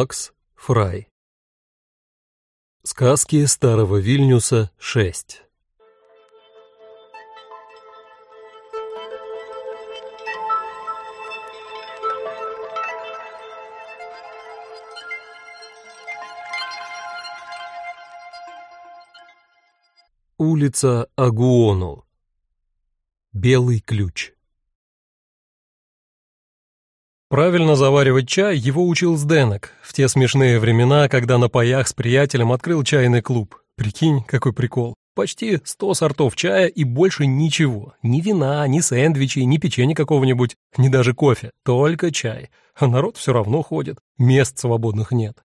Макс Фрай. Сказки Старого Вильнюса 6 Улица Агуону. Белый ключ Правильно заваривать чай его учил Сденок в те смешные времена, когда на паях с приятелем открыл чайный клуб. Прикинь, какой прикол. Почти сто сортов чая и больше ничего. Ни вина, ни сэндвичей, ни печенья какого-нибудь, ни даже кофе. Только чай. А народ все равно ходит. Мест свободных нет.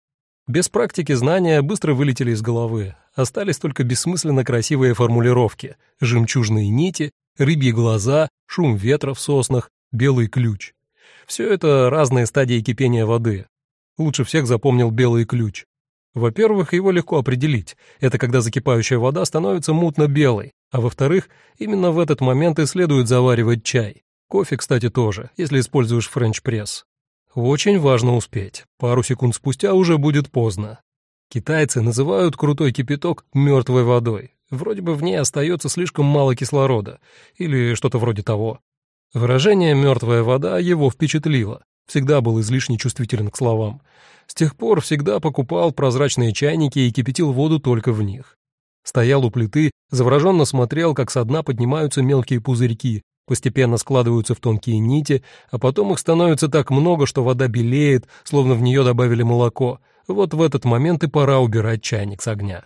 Без практики знания быстро вылетели из головы. Остались только бессмысленно красивые формулировки. Жемчужные нити, рыбьи глаза, шум ветра в соснах, белый ключ. Все это разные стадии кипения воды. Лучше всех запомнил белый ключ. Во-первых, его легко определить. Это когда закипающая вода становится мутно-белой. А во-вторых, именно в этот момент и следует заваривать чай. Кофе, кстати, тоже, если используешь френч-пресс. Очень важно успеть. Пару секунд спустя уже будет поздно. Китайцы называют крутой кипяток мертвой водой. Вроде бы в ней остается слишком мало кислорода. Или что-то вроде того. Выражение «мертвая вода» его впечатлило. Всегда был излишне чувствителен к словам. С тех пор всегда покупал прозрачные чайники и кипятил воду только в них. Стоял у плиты, завороженно смотрел, как со дна поднимаются мелкие пузырьки, постепенно складываются в тонкие нити, а потом их становится так много, что вода белеет, словно в нее добавили молоко. Вот в этот момент и пора убирать чайник с огня.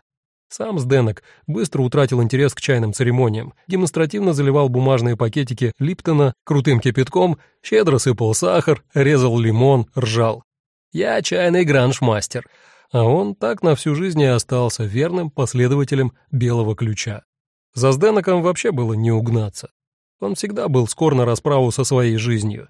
Сам Сденок быстро утратил интерес к чайным церемониям, демонстративно заливал бумажные пакетики Липтона крутым кипятком, щедро сыпал сахар, резал лимон, ржал. «Я чайный гранж-мастер», а он так на всю жизнь и остался верным последователем белого ключа. За Сденоком вообще было не угнаться. Он всегда был скор на расправу со своей жизнью.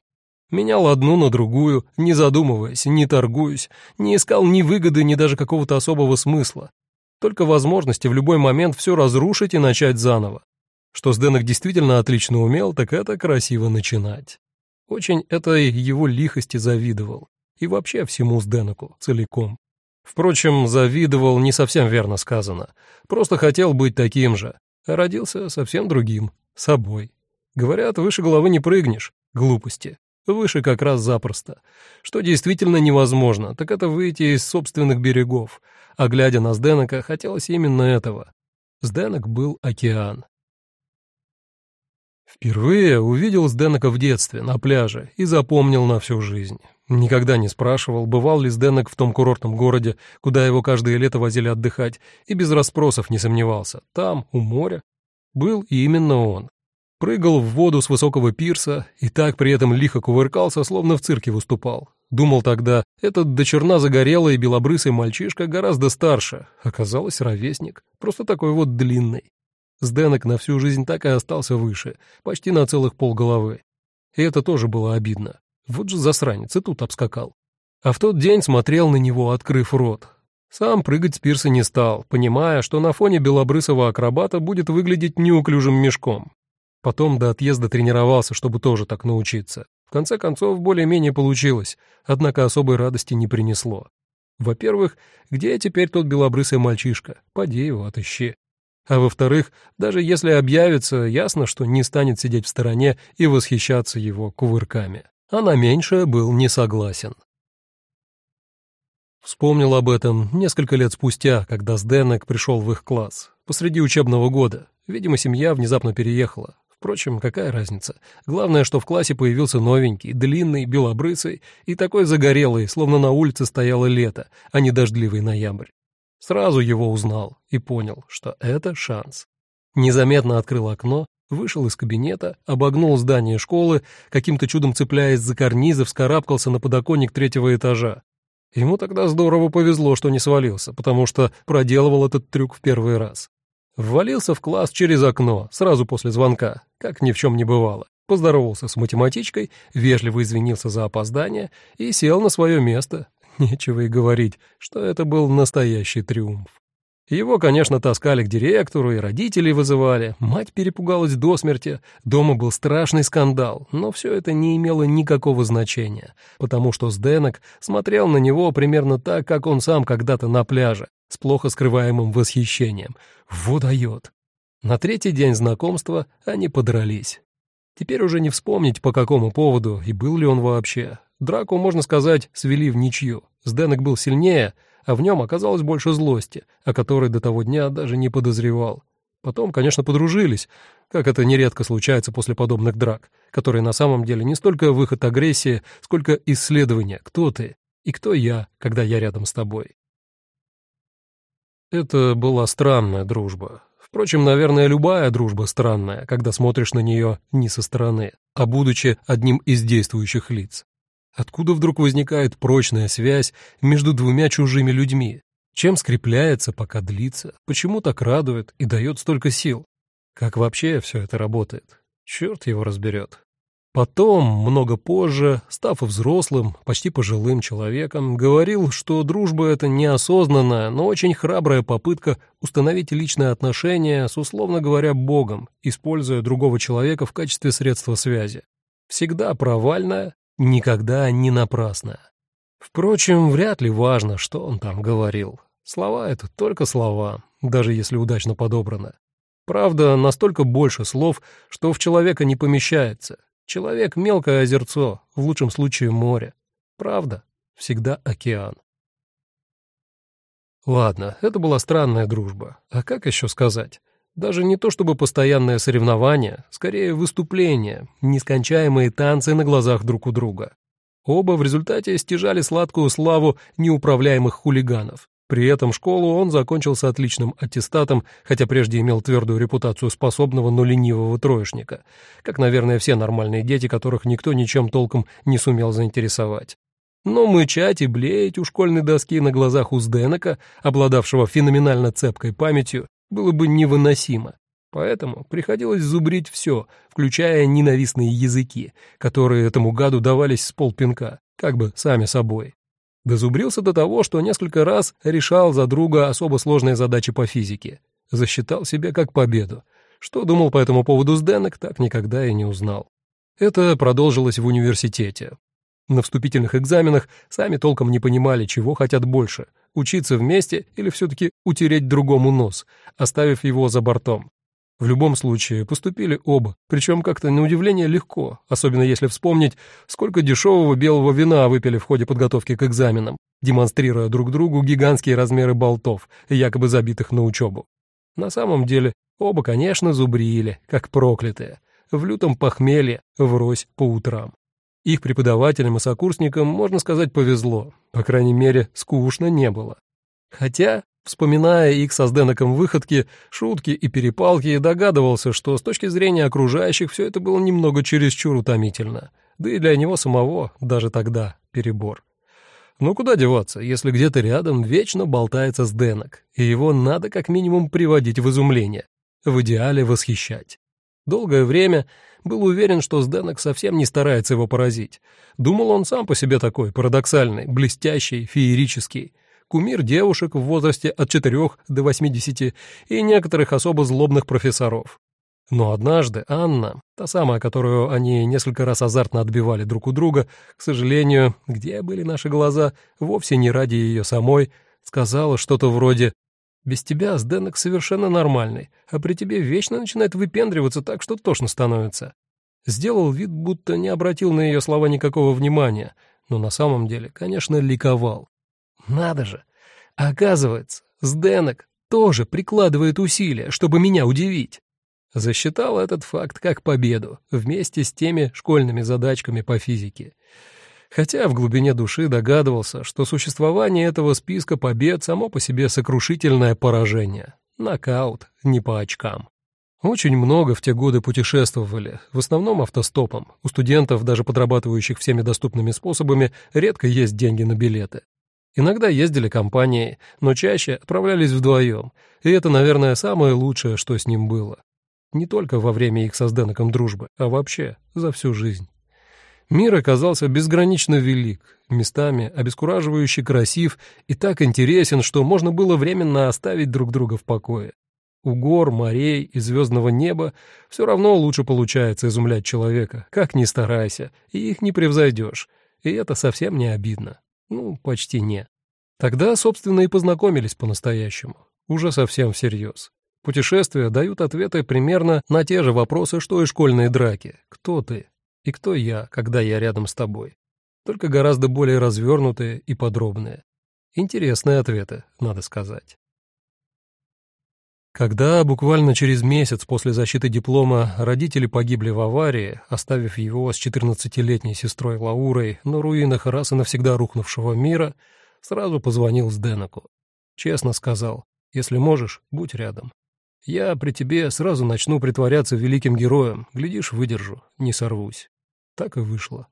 Менял одну на другую, не задумываясь, не торгуясь, не искал ни выгоды, ни даже какого-то особого смысла. Только возможности в любой момент все разрушить и начать заново. Что Сденок действительно отлично умел, так это красиво начинать. Очень этой его лихости завидовал. И вообще всему Сденоку целиком. Впрочем, завидовал не совсем верно сказано. Просто хотел быть таким же. Родился совсем другим, собой. Говорят, выше головы не прыгнешь. Глупости. Выше как раз запросто. Что действительно невозможно, так это выйти из собственных берегов. А глядя на Сденока, хотелось именно этого. Сденок был океан. Впервые увидел Сденока в детстве, на пляже, и запомнил на всю жизнь. Никогда не спрашивал, бывал ли Сденок в том курортном городе, куда его каждое лето возили отдыхать, и без расспросов не сомневался. Там, у моря, был именно он прыгал в воду с высокого пирса и так при этом лихо кувыркался, словно в цирке выступал. Думал тогда, этот до черна загорелый белобрысый мальчишка гораздо старше. Оказалось, ровесник, просто такой вот длинный. Сденок на всю жизнь так и остался выше, почти на целых полголовы. И это тоже было обидно. Вот же засранец, и тут обскакал. А в тот день смотрел на него, открыв рот. Сам прыгать с пирса не стал, понимая, что на фоне белобрысого акробата будет выглядеть неуклюжим мешком. Потом до отъезда тренировался, чтобы тоже так научиться. В конце концов, более-менее получилось, однако особой радости не принесло. Во-первых, где теперь тот белобрысый мальчишка? Поди его отыщи. А во-вторых, даже если объявится, ясно, что не станет сидеть в стороне и восхищаться его кувырками. А на меньшее был не согласен. Вспомнил об этом несколько лет спустя, когда Сденек пришел в их класс, посреди учебного года. Видимо, семья внезапно переехала. Впрочем, какая разница? Главное, что в классе появился новенький, длинный, белобрысый и такой загорелый, словно на улице стояло лето, а не дождливый ноябрь. Сразу его узнал и понял, что это шанс. Незаметно открыл окно, вышел из кабинета, обогнул здание школы, каким-то чудом цепляясь за карнизы, вскарабкался на подоконник третьего этажа. Ему тогда здорово повезло, что не свалился, потому что проделывал этот трюк в первый раз. Ввалился в класс через окно, сразу после звонка, как ни в чем не бывало. Поздоровался с математичкой, вежливо извинился за опоздание и сел на свое место. Нечего и говорить, что это был настоящий триумф. Его, конечно, таскали к директору и родителей вызывали. Мать перепугалась до смерти. Дома был страшный скандал. Но все это не имело никакого значения, потому что Сденок смотрел на него примерно так, как он сам когда-то на пляже, с плохо скрываемым восхищением. Вот. На третий день знакомства они подрались. Теперь уже не вспомнить, по какому поводу и был ли он вообще. Драку, можно сказать, свели в ничью. Сденок был сильнее — а в нем оказалось больше злости, о которой до того дня даже не подозревал. Потом, конечно, подружились, как это нередко случается после подобных драк, которые на самом деле не столько выход агрессии, сколько исследование, кто ты и кто я, когда я рядом с тобой. Это была странная дружба. Впрочем, наверное, любая дружба странная, когда смотришь на нее не со стороны, а будучи одним из действующих лиц. Откуда вдруг возникает прочная связь между двумя чужими людьми? Чем скрепляется, пока длится? Почему так радует и дает столько сил? Как вообще все это работает? Черт его разберет. Потом, много позже, став взрослым, почти пожилым человеком, говорил, что дружба — это неосознанная, но очень храбрая попытка установить личные отношения с, условно говоря, Богом, используя другого человека в качестве средства связи. Всегда провальная, Никогда не напрасно. Впрочем, вряд ли важно, что он там говорил. Слова — это только слова, даже если удачно подобрано. Правда, настолько больше слов, что в человека не помещается. Человек — мелкое озерцо, в лучшем случае море. Правда, всегда океан. Ладно, это была странная дружба. А как еще сказать? Даже не то чтобы постоянное соревнование, скорее выступление, нескончаемые танцы на глазах друг у друга. Оба в результате стяжали сладкую славу неуправляемых хулиганов. При этом школу он закончил с отличным аттестатом, хотя прежде имел твердую репутацию способного, но ленивого троечника, как, наверное, все нормальные дети, которых никто ничем толком не сумел заинтересовать. Но мычать и блеять у школьной доски на глазах у Сденека, обладавшего феноменально цепкой памятью, было бы невыносимо. Поэтому приходилось зубрить все, включая ненавистные языки, которые этому гаду давались с полпинка, как бы сами собой. Дозубрился до того, что несколько раз решал за друга особо сложные задачи по физике. Засчитал себе как победу. Что думал по этому поводу Сденек, так никогда и не узнал. Это продолжилось в университете. На вступительных экзаменах сами толком не понимали, чего хотят больше — учиться вместе или все-таки утереть другому нос, оставив его за бортом. В любом случае, поступили оба, причем как-то на удивление легко, особенно если вспомнить, сколько дешевого белого вина выпили в ходе подготовки к экзаменам, демонстрируя друг другу гигантские размеры болтов, якобы забитых на учебу. На самом деле, оба, конечно, зубрили, как проклятые, в лютом похмелье, врозь по утрам. Их преподавателям и сокурсникам, можно сказать, повезло. По крайней мере, скучно не было. Хотя, вспоминая их со Сденоком выходки, шутки и перепалки, догадывался, что с точки зрения окружающих все это было немного чересчур утомительно. Да и для него самого даже тогда перебор. Ну куда деваться, если где-то рядом вечно болтается Сденок, и его надо как минимум приводить в изумление, в идеале восхищать. Долгое время был уверен, что Сденок совсем не старается его поразить. Думал он сам по себе такой, парадоксальный, блестящий, феерический. Кумир девушек в возрасте от 4 до 80 и некоторых особо злобных профессоров. Но однажды Анна, та самая, которую они несколько раз азартно отбивали друг у друга, к сожалению, где были наши глаза, вовсе не ради ее самой, сказала что-то вроде без тебя Сденок совершенно нормальный, а при тебе вечно начинает выпендриваться так, что тошно становится. Сделал вид, будто не обратил на ее слова никакого внимания, но на самом деле, конечно, ликовал. Надо же! Оказывается, Сденок тоже прикладывает усилия, чтобы меня удивить. Засчитал этот факт как победу, вместе с теми школьными задачками по физике хотя в глубине души догадывался, что существование этого списка побед само по себе сокрушительное поражение. Нокаут, не по очкам. Очень много в те годы путешествовали, в основном автостопом. У студентов, даже подрабатывающих всеми доступными способами, редко есть деньги на билеты. Иногда ездили компанией, но чаще отправлялись вдвоем, и это, наверное, самое лучшее, что с ним было. Не только во время их со Сденоком дружбы, а вообще за всю жизнь. Мир оказался безгранично велик, местами обескураживающе красив и так интересен, что можно было временно оставить друг друга в покое. У гор, морей и звездного неба все равно лучше получается изумлять человека, как ни старайся, и их не превзойдешь, и это совсем не обидно. Ну, почти не. Тогда, собственно, и познакомились по-настоящему, уже совсем всерьез. Путешествия дают ответы примерно на те же вопросы, что и школьные драки. Кто ты? И кто я, когда я рядом с тобой? Только гораздо более развернутые и подробные. Интересные ответы, надо сказать. Когда буквально через месяц после защиты диплома родители погибли в аварии, оставив его с 14-летней сестрой Лаурой на руинах раз и навсегда рухнувшего мира, сразу позвонил Сденоку. Честно сказал, если можешь, будь рядом. Я при тебе сразу начну притворяться великим героем, глядишь, выдержу, не сорвусь. Так и вышло.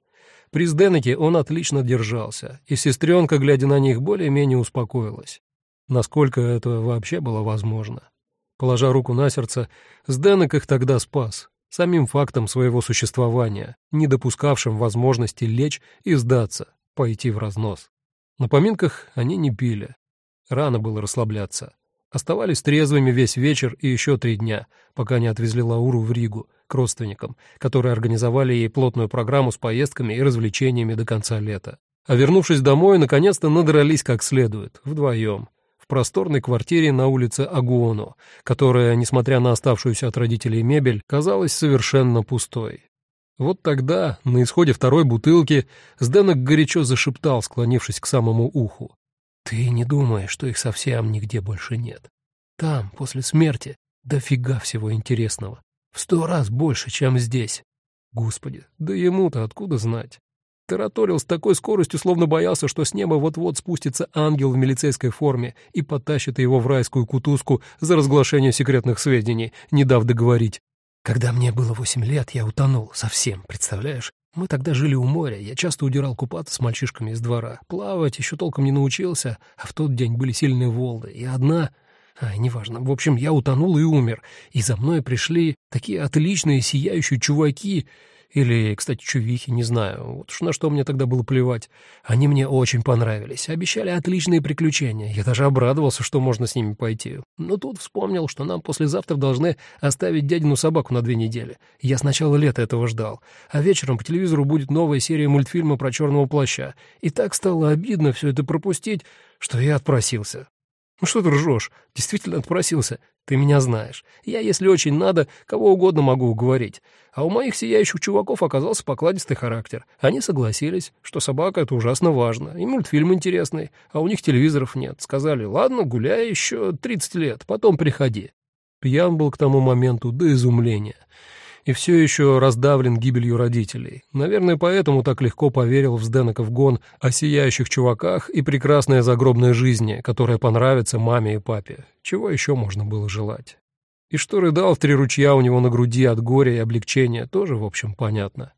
При Сденоке он отлично держался, и сестренка, глядя на них, более-менее успокоилась. Насколько это вообще было возможно. Положа руку на сердце, Сденок их тогда спас, самим фактом своего существования, не допускавшим возможности лечь и сдаться, пойти в разнос. На поминках они не пили. Рано было расслабляться. Оставались трезвыми весь вечер и еще три дня, пока не отвезли Лауру в Ригу к родственникам, которые организовали ей плотную программу с поездками и развлечениями до конца лета. А вернувшись домой, наконец-то надрались как следует, вдвоем, в просторной квартире на улице Агуоно, которая, несмотря на оставшуюся от родителей мебель, казалась совершенно пустой. Вот тогда, на исходе второй бутылки, Сденок горячо зашептал, склонившись к самому уху. «Ты не думаешь, что их совсем нигде больше нет. Там, после смерти, дофига всего интересного. В сто раз больше, чем здесь. Господи, да ему-то откуда знать?» Тараторил с такой скоростью, словно боялся, что с неба вот-вот спустится ангел в милицейской форме и потащит его в райскую кутузку за разглашение секретных сведений, не дав договорить. Когда мне было восемь лет, я утонул совсем, представляешь? Мы тогда жили у моря, я часто удирал купаться с мальчишками из двора. Плавать еще толком не научился, а в тот день были сильные волны, и одна... А, неважно. В общем, я утонул и умер, и за мной пришли такие отличные сияющие чуваки, или, кстати, чувихи, не знаю. Вот уж на что мне тогда было плевать. Они мне очень понравились. Обещали отличные приключения. Я даже обрадовался, что можно с ними пойти. Но тут вспомнил, что нам послезавтра должны оставить дядину собаку на две недели. Я с начала лета этого ждал. А вечером по телевизору будет новая серия мультфильма про черного плаща. И так стало обидно все это пропустить, что я отпросился. «Ну что ты ржешь? Действительно отпросился. Ты меня знаешь. Я, если очень надо, кого угодно могу уговорить. А у моих сияющих чуваков оказался покладистый характер. Они согласились, что собака — это ужасно важно, и мультфильм интересный, а у них телевизоров нет. Сказали, ладно, гуляй еще 30 лет, потом приходи. Пьян был к тому моменту до изумления и все еще раздавлен гибелью родителей. Наверное, поэтому так легко поверил в Сденоков гон о сияющих чуваках и прекрасной загробной жизни, которая понравится маме и папе. Чего еще можно было желать? И что рыдал в три ручья у него на груди от горя и облегчения, тоже, в общем, понятно.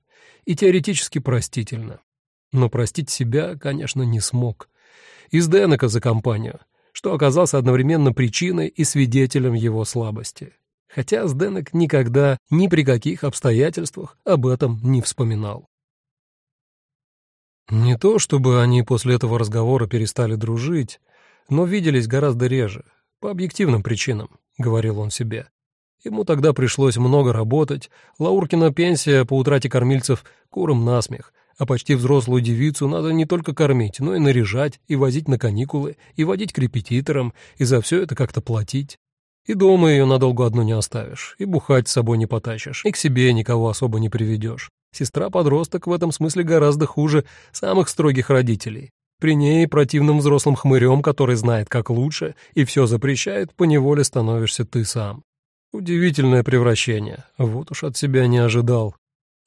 И теоретически простительно. Но простить себя, конечно, не смог. Из Денока за компанию, что оказался одновременно причиной и свидетелем его слабости хотя Сденек никогда ни при каких обстоятельствах об этом не вспоминал. Не то чтобы они после этого разговора перестали дружить, но виделись гораздо реже, по объективным причинам, — говорил он себе. Ему тогда пришлось много работать, Лауркина пенсия по утрате кормильцев куром насмех, а почти взрослую девицу надо не только кормить, но и наряжать, и возить на каникулы, и водить к репетиторам, и за все это как-то платить. И дома ее надолго одну не оставишь, и бухать с собой не потащишь, и к себе никого особо не приведешь. Сестра-подросток в этом смысле гораздо хуже самых строгих родителей. При ней противным взрослым хмырем, который знает, как лучше, и все запрещает, поневоле становишься ты сам. Удивительное превращение, вот уж от себя не ожидал.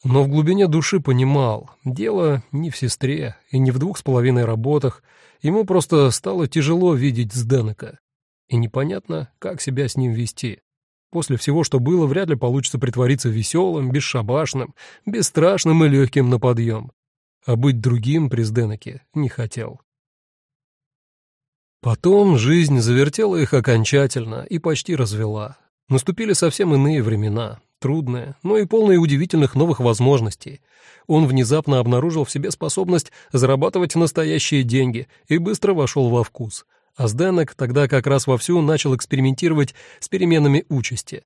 Но в глубине души понимал, дело не в сестре и не в двух с половиной работах, ему просто стало тяжело видеть Сденека и непонятно, как себя с ним вести. После всего, что было, вряд ли получится притвориться веселым, бесшабашным, бесстрашным и легким на подъем. А быть другим при Сденоке не хотел. Потом жизнь завертела их окончательно и почти развела. Наступили совсем иные времена. трудное, но и полное удивительных новых возможностей. Он внезапно обнаружил в себе способность зарабатывать настоящие деньги и быстро вошел во вкус. А Сденек тогда как раз вовсю начал экспериментировать с переменами участи.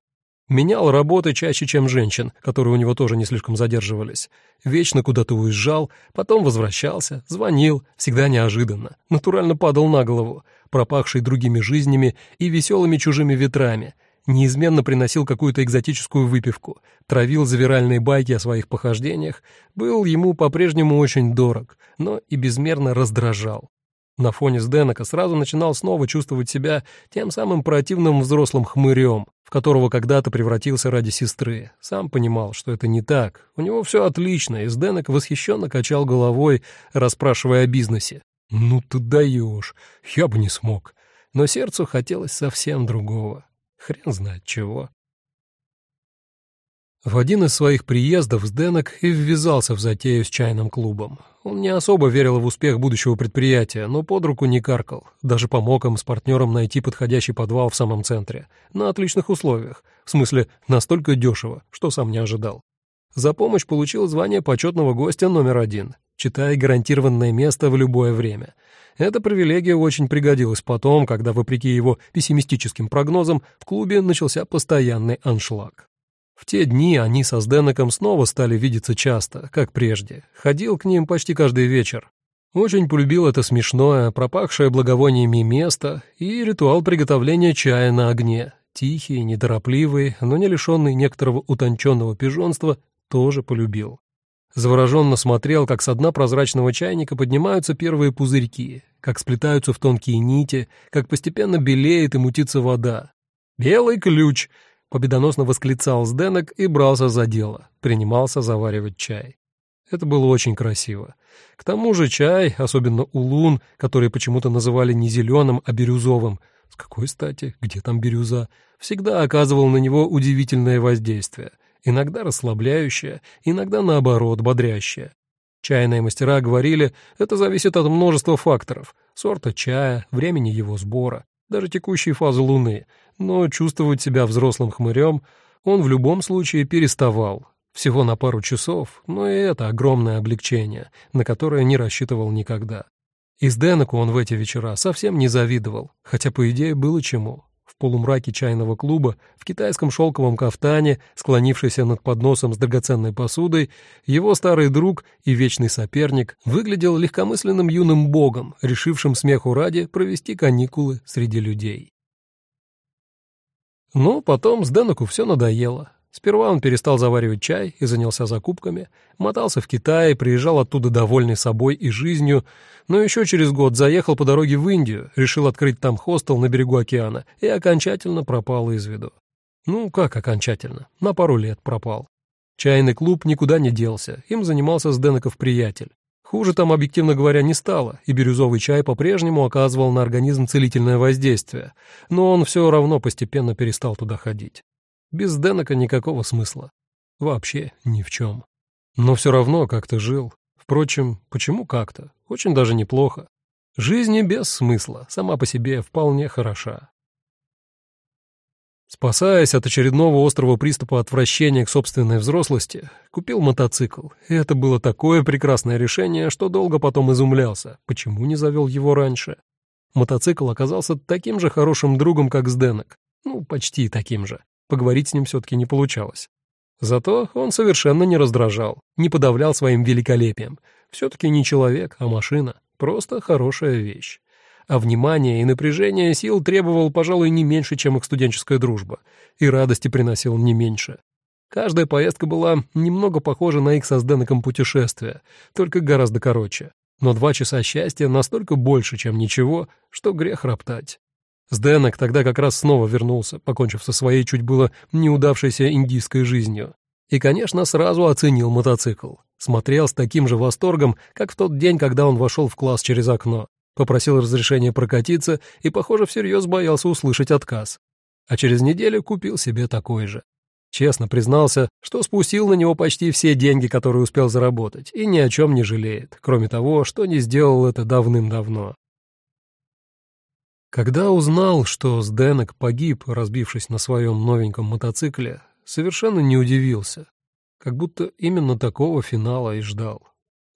Менял работы чаще, чем женщин, которые у него тоже не слишком задерживались. Вечно куда-то уезжал, потом возвращался, звонил, всегда неожиданно, натурально падал на голову, пропахший другими жизнями и веселыми чужими ветрами, неизменно приносил какую-то экзотическую выпивку, травил завиральные байки о своих похождениях, был ему по-прежнему очень дорог, но и безмерно раздражал. На фоне Сденока сразу начинал снова чувствовать себя тем самым противным взрослым хмырем, в которого когда-то превратился ради сестры. Сам понимал, что это не так. У него все отлично, и Сденок восхищенно качал головой, расспрашивая о бизнесе. «Ну ты даешь, я бы не смог». Но сердцу хотелось совсем другого. Хрен знает чего. В один из своих приездов Сденок и ввязался в затею с чайным клубом. Он не особо верил в успех будущего предприятия, но под руку не каркал. Даже помог им с партнером найти подходящий подвал в самом центре. На отличных условиях. В смысле, настолько дешево, что сам не ожидал. За помощь получил звание почетного гостя номер один, читая гарантированное место в любое время. Эта привилегия очень пригодилась потом, когда, вопреки его пессимистическим прогнозам, в клубе начался постоянный аншлаг. В те дни они со Сденеком снова стали видеться часто, как прежде. Ходил к ним почти каждый вечер. Очень полюбил это смешное, пропахшее благовониями место и ритуал приготовления чая на огне. Тихий, неторопливый, но не лишенный некоторого утонченного пижонства, тоже полюбил. Завороженно смотрел, как с дна прозрачного чайника поднимаются первые пузырьки, как сплетаются в тонкие нити, как постепенно белеет и мутится вода. «Белый ключ!» Победоносно восклицал Сденок и брался за дело, принимался заваривать чай. Это было очень красиво. К тому же чай, особенно улун, который почему-то называли не зеленым, а бирюзовым, с какой стати, где там бирюза, всегда оказывал на него удивительное воздействие, иногда расслабляющее, иногда, наоборот, бодрящее. Чайные мастера говорили, это зависит от множества факторов — сорта чая, времени его сбора, даже текущей фазы Луны, но чувствовать себя взрослым хмырем он в любом случае переставал. Всего на пару часов, но и это огромное облегчение, на которое не рассчитывал никогда. И с Денеку он в эти вечера совсем не завидовал, хотя, по идее, было чему. Полумраке чайного клуба, в китайском шелковом кафтане, склонившийся над подносом с драгоценной посудой, его старый друг и вечный соперник выглядел легкомысленным юным богом, решившим смеху ради провести каникулы среди людей. Но потом с Денеку все надоело. Сперва он перестал заваривать чай и занялся закупками, мотался в Китай, приезжал оттуда довольный собой и жизнью, но еще через год заехал по дороге в Индию, решил открыть там хостел на берегу океана и окончательно пропал из виду. Ну, как окончательно? На пару лет пропал. Чайный клуб никуда не делся, им занимался Сденеков приятель. Хуже там, объективно говоря, не стало, и бирюзовый чай по-прежнему оказывал на организм целительное воздействие, но он все равно постепенно перестал туда ходить. Без Денека никакого смысла. Вообще ни в чем. Но все равно как-то жил. Впрочем, почему как-то? Очень даже неплохо. Жизнь без смысла, сама по себе вполне хороша. Спасаясь от очередного острого приступа отвращения к собственной взрослости, купил мотоцикл. И это было такое прекрасное решение, что долго потом изумлялся, почему не завел его раньше. Мотоцикл оказался таким же хорошим другом, как Сденок. Ну, почти таким же. Поговорить с ним все-таки не получалось. Зато он совершенно не раздражал, не подавлял своим великолепием. Все-таки не человек, а машина. Просто хорошая вещь а внимание и напряжение сил требовал, пожалуй, не меньше, чем их студенческая дружба, и радости приносил не меньше. Каждая поездка была немного похожа на их со Сденеком путешествие, только гораздо короче. Но два часа счастья настолько больше, чем ничего, что грех роптать. Сденек тогда как раз снова вернулся, покончив со своей чуть было неудавшейся индийской жизнью. И, конечно, сразу оценил мотоцикл. Смотрел с таким же восторгом, как в тот день, когда он вошел в класс через окно попросил разрешения прокатиться и, похоже, всерьез боялся услышать отказ. А через неделю купил себе такой же. Честно признался, что спустил на него почти все деньги, которые успел заработать, и ни о чем не жалеет, кроме того, что не сделал это давным-давно. Когда узнал, что Сденек погиб, разбившись на своем новеньком мотоцикле, совершенно не удивился. Как будто именно такого финала и ждал.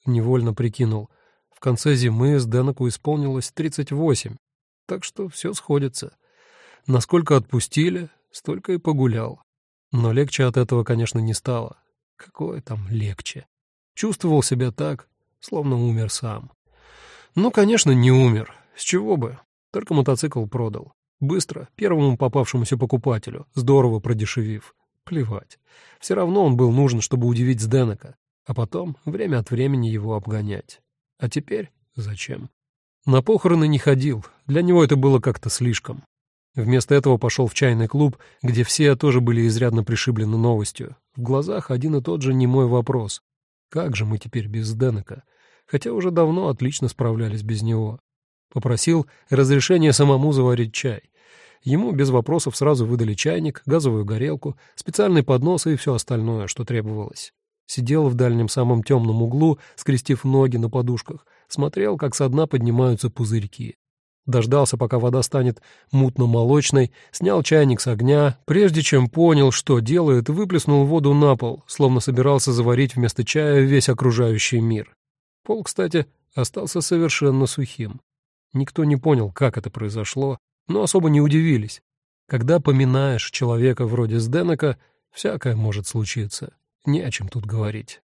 Невольно прикинул. В конце зимы с Дэноку исполнилось 38, так что все сходится. Насколько отпустили, столько и погулял. Но легче от этого, конечно, не стало. Какое там легче. Чувствовал себя так, словно умер сам. Ну, конечно, не умер. С чего бы? Только мотоцикл продал. Быстро, первому попавшемуся покупателю, здорово продешевив. Плевать. Все равно он был нужен, чтобы удивить Сденека, а потом время от времени его обгонять. А теперь зачем? На похороны не ходил, для него это было как-то слишком. Вместо этого пошел в чайный клуб, где все тоже были изрядно пришиблены новостью. В глазах один и тот же немой вопрос. Как же мы теперь без Денека? Хотя уже давно отлично справлялись без него. Попросил разрешения самому заварить чай. Ему без вопросов сразу выдали чайник, газовую горелку, специальный поднос и все остальное, что требовалось. Сидел в дальнем самом темном углу, скрестив ноги на подушках, смотрел, как со дна поднимаются пузырьки. Дождался, пока вода станет мутно-молочной, снял чайник с огня, прежде чем понял, что делает, выплеснул воду на пол, словно собирался заварить вместо чая весь окружающий мир. Пол, кстати, остался совершенно сухим. Никто не понял, как это произошло, но особо не удивились. Когда поминаешь человека вроде Сденека, всякое может случиться. Не о чем тут говорить.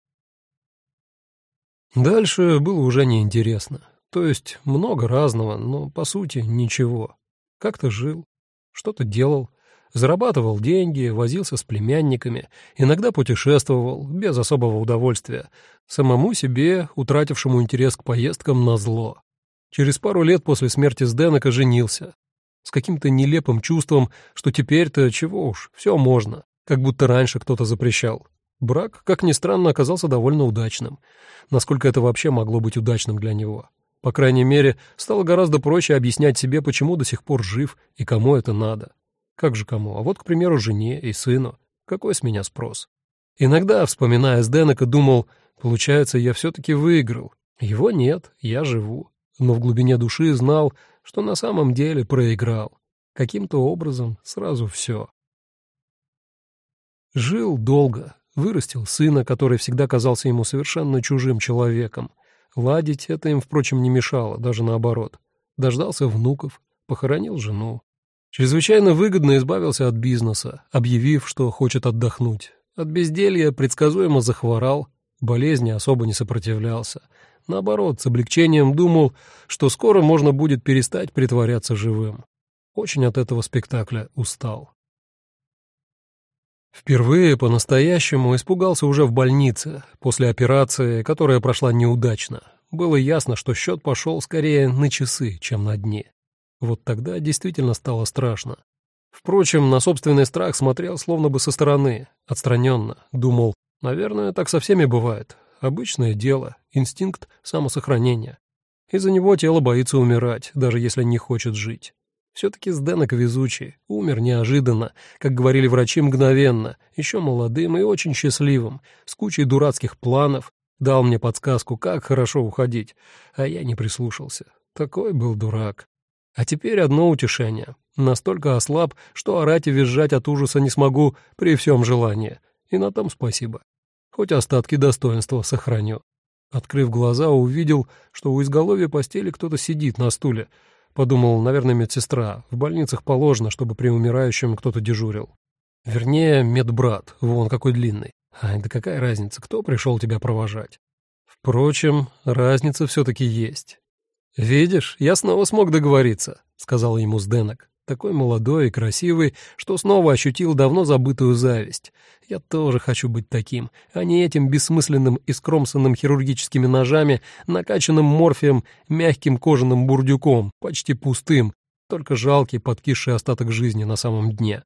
Дальше было уже неинтересно. То есть много разного, но, по сути, ничего. Как-то жил, что-то делал, зарабатывал деньги, возился с племянниками, иногда путешествовал, без особого удовольствия, самому себе, утратившему интерес к поездкам на зло. Через пару лет после смерти Сденека женился, с каким-то нелепым чувством, что теперь-то чего уж, все можно, как будто раньше кто-то запрещал. Брак, как ни странно, оказался довольно удачным. Насколько это вообще могло быть удачным для него? По крайней мере, стало гораздо проще объяснять себе, почему до сих пор жив и кому это надо. Как же кому? А вот, к примеру, жене и сыну. Какой с меня спрос? Иногда, вспоминая Сденека, думал, получается, я все-таки выиграл. Его нет, я живу. Но в глубине души знал, что на самом деле проиграл. Каким-то образом сразу все. Жил долго, вырастил сына, который всегда казался ему совершенно чужим человеком. Ладить это им, впрочем, не мешало, даже наоборот. Дождался внуков, похоронил жену. Чрезвычайно выгодно избавился от бизнеса, объявив, что хочет отдохнуть. От безделья предсказуемо захворал, болезни особо не сопротивлялся, Наоборот, с облегчением думал, что скоро можно будет перестать притворяться живым. Очень от этого спектакля устал. Впервые по-настоящему испугался уже в больнице, после операции, которая прошла неудачно. Было ясно, что счет пошел скорее на часы, чем на дни. Вот тогда действительно стало страшно. Впрочем, на собственный страх смотрел словно бы со стороны, отстраненно. Думал, наверное, так со всеми бывает. Обычное дело, инстинкт самосохранения. Из-за него тело боится умирать, даже если не хочет жить. Все-таки Сденок везучий, умер неожиданно, как говорили врачи, мгновенно, еще молодым и очень счастливым, с кучей дурацких планов, дал мне подсказку, как хорошо уходить, а я не прислушался. Такой был дурак. А теперь одно утешение. Настолько ослаб, что орать и визжать от ужаса не смогу при всем желании. И на том спасибо хоть остатки достоинства сохраню. Открыв глаза, увидел, что у изголовья постели кто-то сидит на стуле. Подумал, наверное, медсестра. В больницах положено, чтобы при умирающем кто-то дежурил. Вернее, медбрат, вон какой длинный. Ай, да какая разница, кто пришел тебя провожать? Впрочем, разница все-таки есть. «Видишь, я снова смог договориться», — сказал ему Сденок такой молодой и красивый, что снова ощутил давно забытую зависть. Я тоже хочу быть таким, а не этим бессмысленным и скромсанным хирургическими ножами, накачанным морфием, мягким кожаным бурдюком, почти пустым, только жалкий подкисший остаток жизни на самом дне.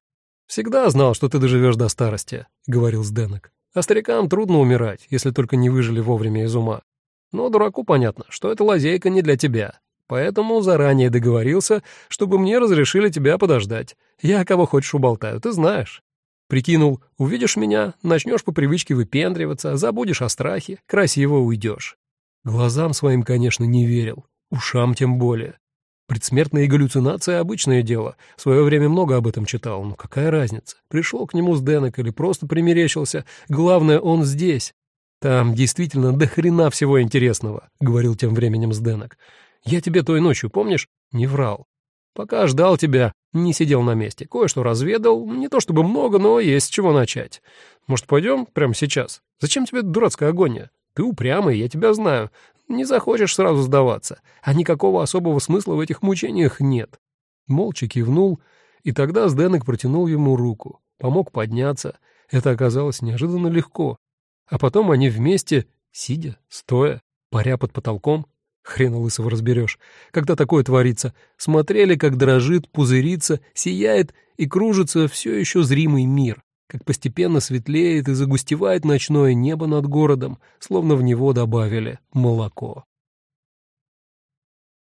«Всегда знал, что ты доживешь до старости», — говорил Сденок. «А старикам трудно умирать, если только не выжили вовремя из ума. Но дураку понятно, что эта лазейка не для тебя. Поэтому заранее договорился, чтобы мне разрешили тебя подождать. Я кого хочешь уболтаю, ты знаешь. Прикинул, увидишь меня, начнешь по привычке выпендриваться, забудешь о страхе, красиво уйдешь. Глазам своим, конечно, не верил, ушам тем более. Предсмертные галлюцинации — обычное дело. В свое время много об этом читал. Ну какая разница? Пришел к нему Сденек или просто примерещился. Главное, он здесь. Там действительно до хрена всего интересного, — говорил тем временем Сденек. Я тебе той ночью, помнишь? Не врал. Пока ждал тебя, не сидел на месте. Кое-что разведал. Не то чтобы много, но есть с чего начать. Может, пойдем прямо сейчас? Зачем тебе дурацкая агония? Ты упрямый, я тебя знаю. Не захочешь сразу сдаваться. А никакого особого смысла в этих мучениях нет. Молча кивнул, и тогда Сденек протянул ему руку. Помог подняться. Это оказалось неожиданно легко. А потом они вместе, сидя, стоя, паря под потолком, Хрена лысого разберешь. Когда такое творится, смотрели, как дрожит, пузырится, сияет и кружится все еще зримый мир, как постепенно светлеет и загустевает ночное небо над городом, словно в него добавили молоко.